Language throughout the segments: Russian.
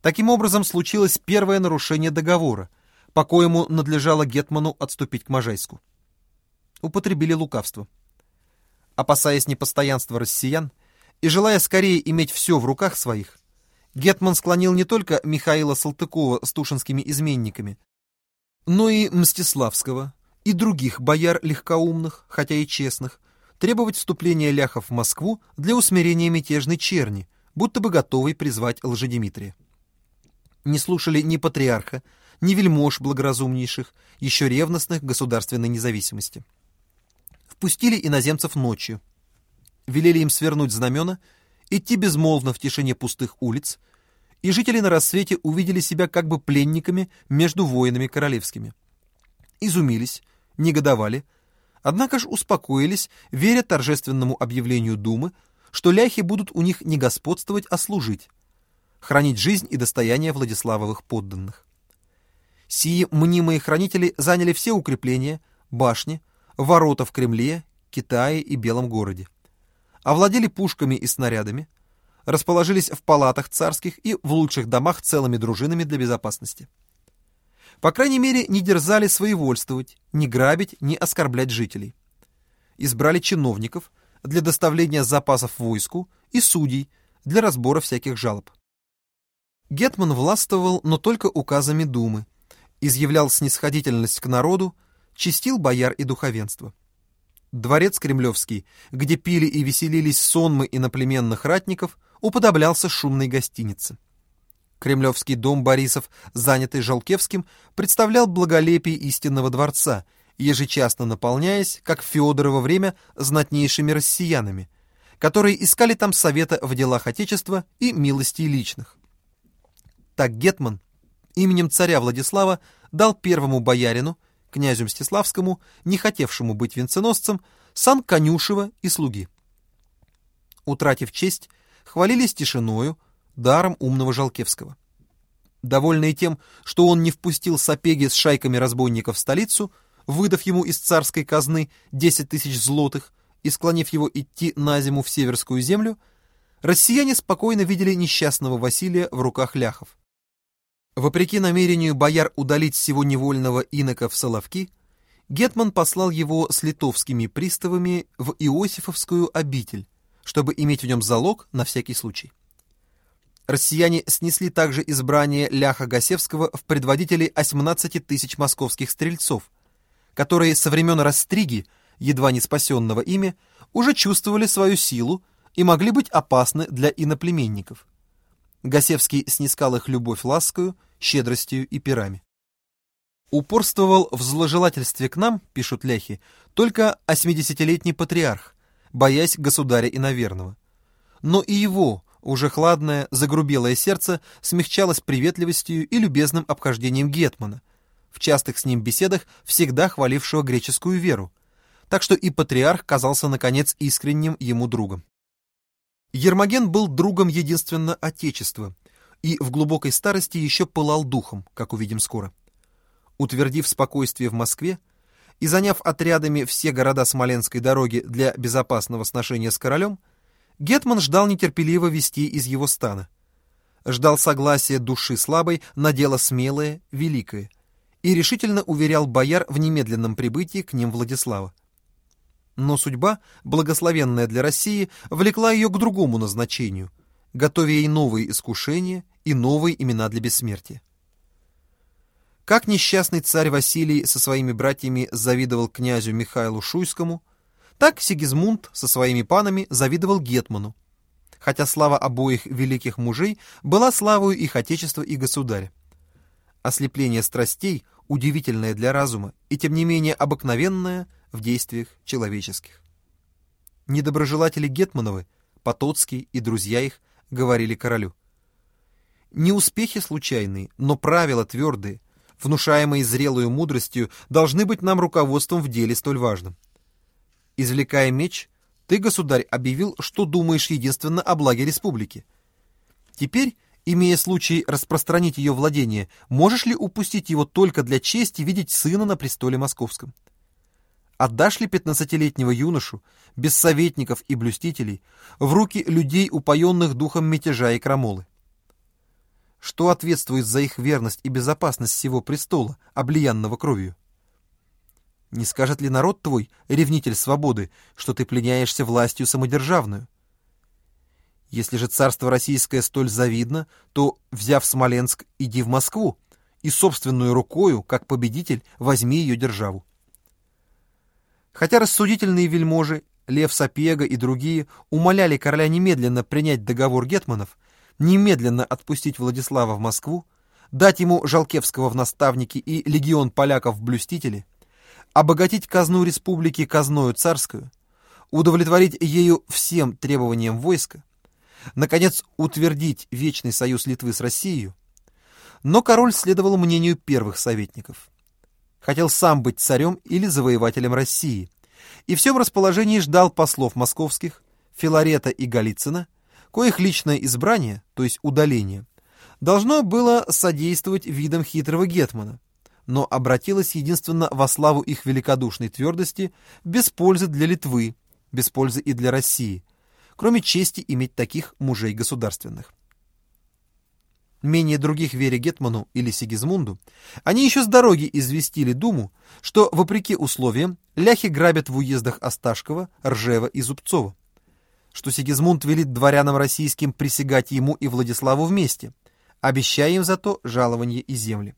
Таким образом, случилось первое нарушение договора, по коему надлежало Гетману отступить к Можайску. Употребили лукавство. Опасаясь непостоянства россиян и желая скорее иметь все в руках своих, Гетман склонил не только Михаила Салтыкова с тушинскими изменниками, но и Мстиславского, и других бояр легкоумных, хотя и честных, требовать вступления ляхов в Москву для усмирения мятежной черни, будто бы готовый призвать Лжедимитрия. Не слушали ни патриарха, ни вельмож благоразумнейших, еще ревностных государственной независимости. Впустили иноземцев ночью, велели им свернуть знамена, идти безмолвно в тишине пустых улиц, и жители на рассвете увидели себя как бы пленниками между воинами королевскими. Изумились, негодовали, однако же успокоились, веря торжественному объявлению Думы, что ляхи будут у них не господствовать, а служить, хранить жизнь и достояние Владиславовых подданных. Сии мнимые хранители заняли все укрепления, башни, ворота в Кремле, Китае и Белом городе. Овладели пушками и снарядами, расположились в палатах царских и в лучших домах целыми дружинами для безопасности. По крайней мере, не дерзали своевольствовать, не грабить, не оскорблять жителей. Избрали чиновников для доставления запасов войску и судей для разбора всяких жалоб. Гетман властвовал, но только указами Думы, изъявлял снисходительность к народу, чистил бояр и духовенство. Дворец Кремлевский, где пили и веселились сонмы иноплеменных ратников, уподоблялся шумной гостинице. Кремлевский дом Борисов, занятый Жалкевским, представлял благолепие истинного дворца, ежечасно наполняясь, как в Феодорово время, знатнейшими россиянами, которые искали там совета в делах Отечества и милостей личных. Так Гетман именем царя Владислава дал первому боярину, князю Мстиславскому, не хотевшему быть венценосцем, сан конюшева и слуги. Утратив честь, хвалились тишиною, даром умного Жалкевского. Довольные тем, что он не впустил Сапеги с шайками разбойников в столицу, выдав ему из царской казны 10 тысяч злотых и склонив его идти на зиму в северскую землю, россияне спокойно видели несчастного Василия в руках ляхов. Вопреки намерению бояр удалить всего невольного инока в Соловки, Гетман послал его с литовскими приставами в Иосифовскую обитель, чтобы иметь в нем залог на всякий случай. Россияне снесли также избрание Ляха Гасевского в предводители 18 тысяч московских стрельцов, которые со времен Растриги, едва не спасенного ими, уже чувствовали свою силу и могли быть опасны для иноплеменников. Гасевский снискал их любовь ласкою, щедростью и пирами. Упорствовал в зложелательстве к нам, пишут ляхи, только 80-летний патриарх, боясь государя иноверного. Но и его, уже хладное, загрубелое сердце смягчалось приветливостью и любезным обхождением Гетмана, в частых с ним беседах всегда хвалившего греческую веру, так что и патриарх казался, наконец, искренним ему другом. Ермоген был другом единственно Отечества и в глубокой старости еще пылал духом, как увидим скоро. Утвердив спокойствие в Москве, и заняв отрядами все города Смоленской дороги для безопасного сношения с королем, Гетман ждал нетерпеливо вести из его стана. Ждал согласия души слабой на дело смелое, великое, и решительно уверял бояр в немедленном прибытии к ним Владислава. Но судьба, благословенная для России, влекла ее к другому назначению, готовя ей новые искушения и новые имена для бессмертия. Как несчастный царь Василий со своими братьями завидовал князю Михаилу Шуйскому, так Сигизмунд со своими панами завидовал Гетману, хотя слава обоих великих мужей была славою их отечества и государя. Ослепление страстей, удивительное для разума и тем не менее обыкновенное в действиях человеческих. Недоброжелатели Гетмановы, Потоцкий и друзья их, говорили королю. Не успехи случайные, но правила твердые, внушаемые зрелую мудростью, должны быть нам руководством в деле столь важном. Извлекая меч, ты, государь, объявил, что думаешь единственно о благе республики. Теперь, имея случай распространить ее владение, можешь ли упустить его только для чести видеть сына на престоле московском? Отдашь ли пятнадцатилетнего юношу, без советников и блюстителей, в руки людей, упоенных духом мятежа и крамолы? кто ответствует за их верность и безопасность всего престола, облиянного кровью? Не скажет ли народ твой, ревнитель свободы, что ты пленяешься властью самодержавную? Если же царство российское столь завидно, то, взяв Смоленск, иди в Москву и собственную рукою, как победитель, возьми ее державу. Хотя рассудительные вельможи, Лев Сапега и другие умоляли короля немедленно принять договор гетманов, немедленно отпустить Владислава в Москву, дать ему Жалкевского в наставники и легион поляков в блюстители, обогатить казну республики казною царскую, удовлетворить ею всем требованиям войска, наконец, утвердить вечный союз Литвы с Россией, но король следовал мнению первых советников. Хотел сам быть царем или завоевателем России, и всем расположении ждал послов московских, Филарета и Голицына, коих личное избрание, то есть удаление, должно было содействовать видам хитрого гетмана, но обратилось единственно во славу их великодушной твердости, без пользы для Литвы, без пользы и для России, кроме чести иметь таких мужей государственных. Менее других Вере Гетману или Сигизмунду, они еще с дороги известили Думу, что, вопреки условиям, ляхи грабят в уездах Осташкова, Ржева и Зубцова, что Сигизмунд велит дворянам российским присягать ему и Владиславу вместе, обещая им зато жалование и земли.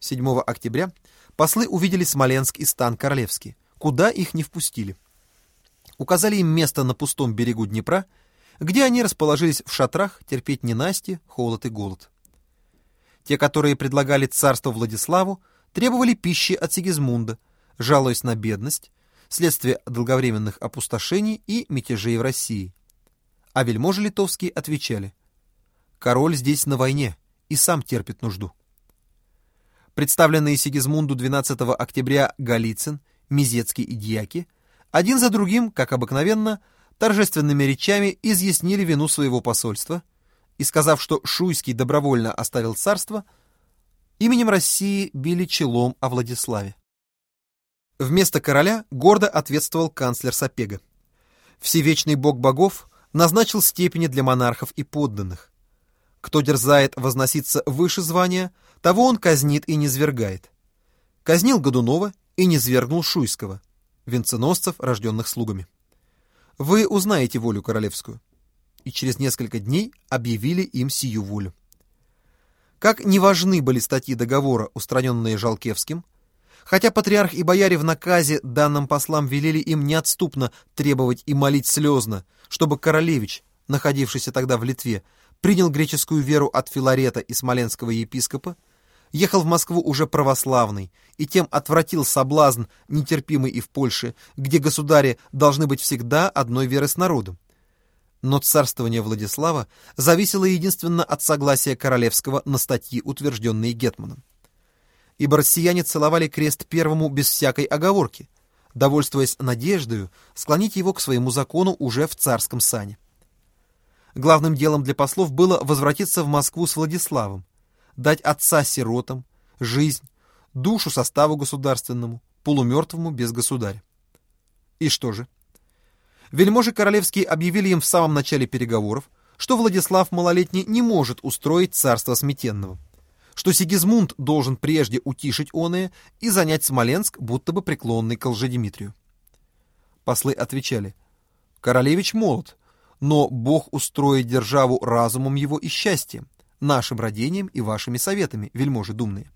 7 октября послы увидели Смоленск и стан Королевский, куда их не впустили. Указали им место на пустом берегу Днепра, где они расположились в шатрах терпеть ненасти, холод и голод. Те, которые предлагали царство Владиславу, требовали пищи от Сигизмунда, жалуясь на бедность, следствие долговременных опустошений и мятежей в России. А вельможи литовские отвечали, «Король здесь на войне и сам терпит нужду». Представленные Сигизмунду 12 октября Голицын, Мизецкий и Дьяки, один за другим, как обыкновенно, торжественными речами изъяснили вину своего посольства и, сказав, что Шуйский добровольно оставил царство, именем России били челом о Владиславе. Вместо короля гордо ответствовал канцлер Сапега. Всевечный бог богов назначил степени для монархов и подданных. Кто дерзает возноситься выше звания, того он казнит и низвергает. Казнил Годунова и низвергнул Шуйского, венценосцев, рожденных слугами. Вы узнаете волю королевскую. И через несколько дней объявили им сию волю. Как неважны были статьи договора, устраненные Жалкевским, хотя патриарх и бояре в наказе данным послам велели им неотступно требовать и молить слезно, чтобы королевич, находившийся тогда в Литве, принял греческую веру от Филарета и смоленского епископа, ехал в Москву уже православный, и тем отвратил соблазн, нетерпимый и в Польше, где государи должны быть всегда одной веры с народом. Но царствование Владислава зависело единственно от согласия королевского на статьи, утвержденные Гетманом. Ибо россияне целовали крест первому без всякой оговорки, довольствуясь надеждою склонить его к своему закону уже в царском сане. Главным делом для послов было возвратиться в Москву с Владиславом, дать отца сиротам, жизнь, душу составу государственному, полумертвому без государя. И что же? Вельможи королевские объявили им в самом начале переговоров, что Владислав Малолетний не может устроить царство сметенного, что Сигизмунд должен прежде утишить оное и занять Смоленск, будто бы преклонный к Лжедимитрию. Послы отвечали, «Королевич молод, но Бог устроит державу разумом его и счастьем, нашим родением и вашими советами, вельможи думные.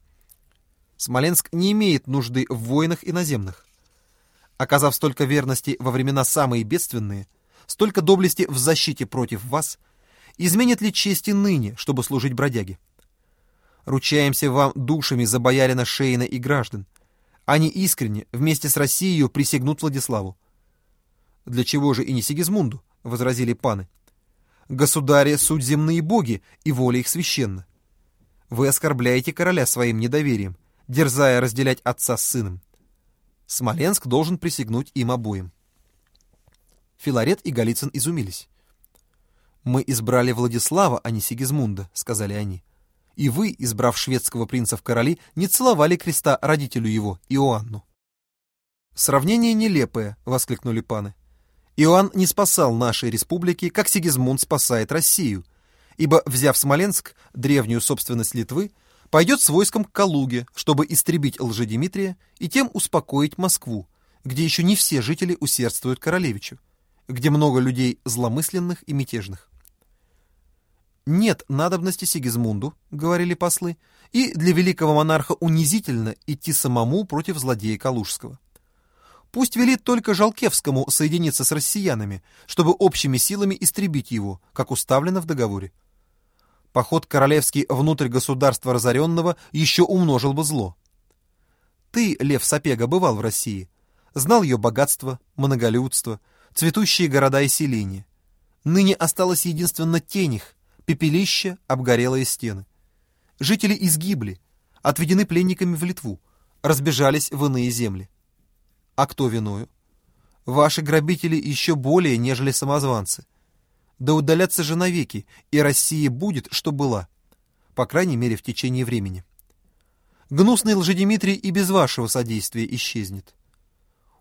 Смоленск не имеет нужды в войнах иноземных. Оказав столько верности во времена самые бедственные, столько доблести в защите против вас, изменит ли чести ныне, чтобы служить бродяге? Ручаемся вам душами за боярина Шейна и граждан. Они искренне, вместе с Россией, присягнут Владиславу. Для чего же и не Сигизмунду? — возразили паны. Государи — суть земные боги, и воля их священна. Вы оскорбляете короля своим недоверием, дерзая разделять отца с сыном. Смоленск должен присягнуть им обоим. Филарет и Голицын изумились. «Мы избрали Владислава, а не Сигизмунда», — сказали они. «И вы, избрав шведского принца в короли, не целовали креста родителю его, Иоанну». «Сравнение нелепое», — воскликнули паны. Иоанн не спасал нашей республики, как Сигизмунд спасает Россию, ибо, взяв Смоленск, древнюю собственность Литвы, пойдет с войском к Калуге, чтобы истребить Лжедимитрия и тем успокоить Москву, где еще не все жители усердствуют королевичу, где много людей зломысленных и мятежных. «Нет надобности Сигизмунду», — говорили послы, «и для великого монарха унизительно идти самому против злодея Калужского. Пусть велит только Жалкевскому соединиться с россиянами, чтобы общими силами истребить его, как уставлено в договоре. Поход королевский внутрь государства разоренного еще умножил бы зло. Ты, Лев Сапега, бывал в России, знал ее богатство, многолюдство, цветущие города и селения. Ныне осталось единственно тенях, пепелище, обгорелые стены. Жители изгибли, отведены пленниками в Литву, разбежались в иные земли. А кто виною? Ваши грабители еще более, нежели самозванцы. Да удалятся же навеки, и Россия будет, что была. По крайней мере, в течение времени. Гнусный лжедимитрий и без вашего содействия исчезнет.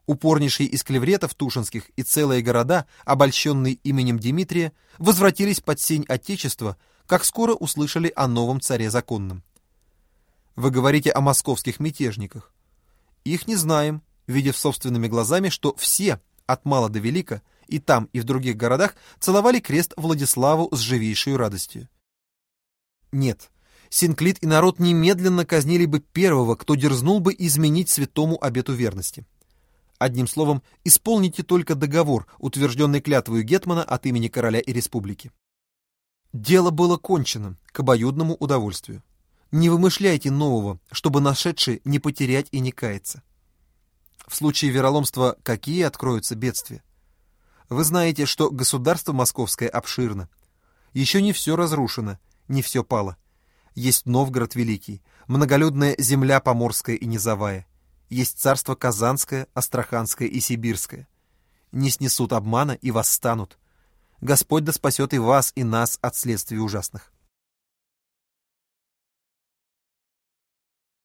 Упорнейшие из клевретов тушинских и целые города, обольщенные именем Дмитрия, возвратились под сень Отечества, как скоро услышали о новом царе законном. Вы говорите о московских мятежниках. Их не знаем, видев собственными глазами, что все, от мала до велика, и там, и в других городах, целовали крест Владиславу с живейшей радостью. Нет, Синклит и народ немедленно казнили бы первого, кто дерзнул бы изменить святому обету верности. Одним словом, исполните только договор, утвержденный клятвою Гетмана от имени короля и республики. Дело было кончено, к обоюдному удовольствию. Не вымышляйте нового, чтобы нашедший не потерять и не каяться. В случае вероломства какие откроются бедствия? Вы знаете, что государство московское обширно. Еще не все разрушено, не все пало. Есть Новгород Великий, многолюдная земля Поморская и Низовая есть царство Казанское, Астраханское и Сибирское. Не снесут обмана и восстанут. Господь да спасет и вас, и нас от следствий ужасных.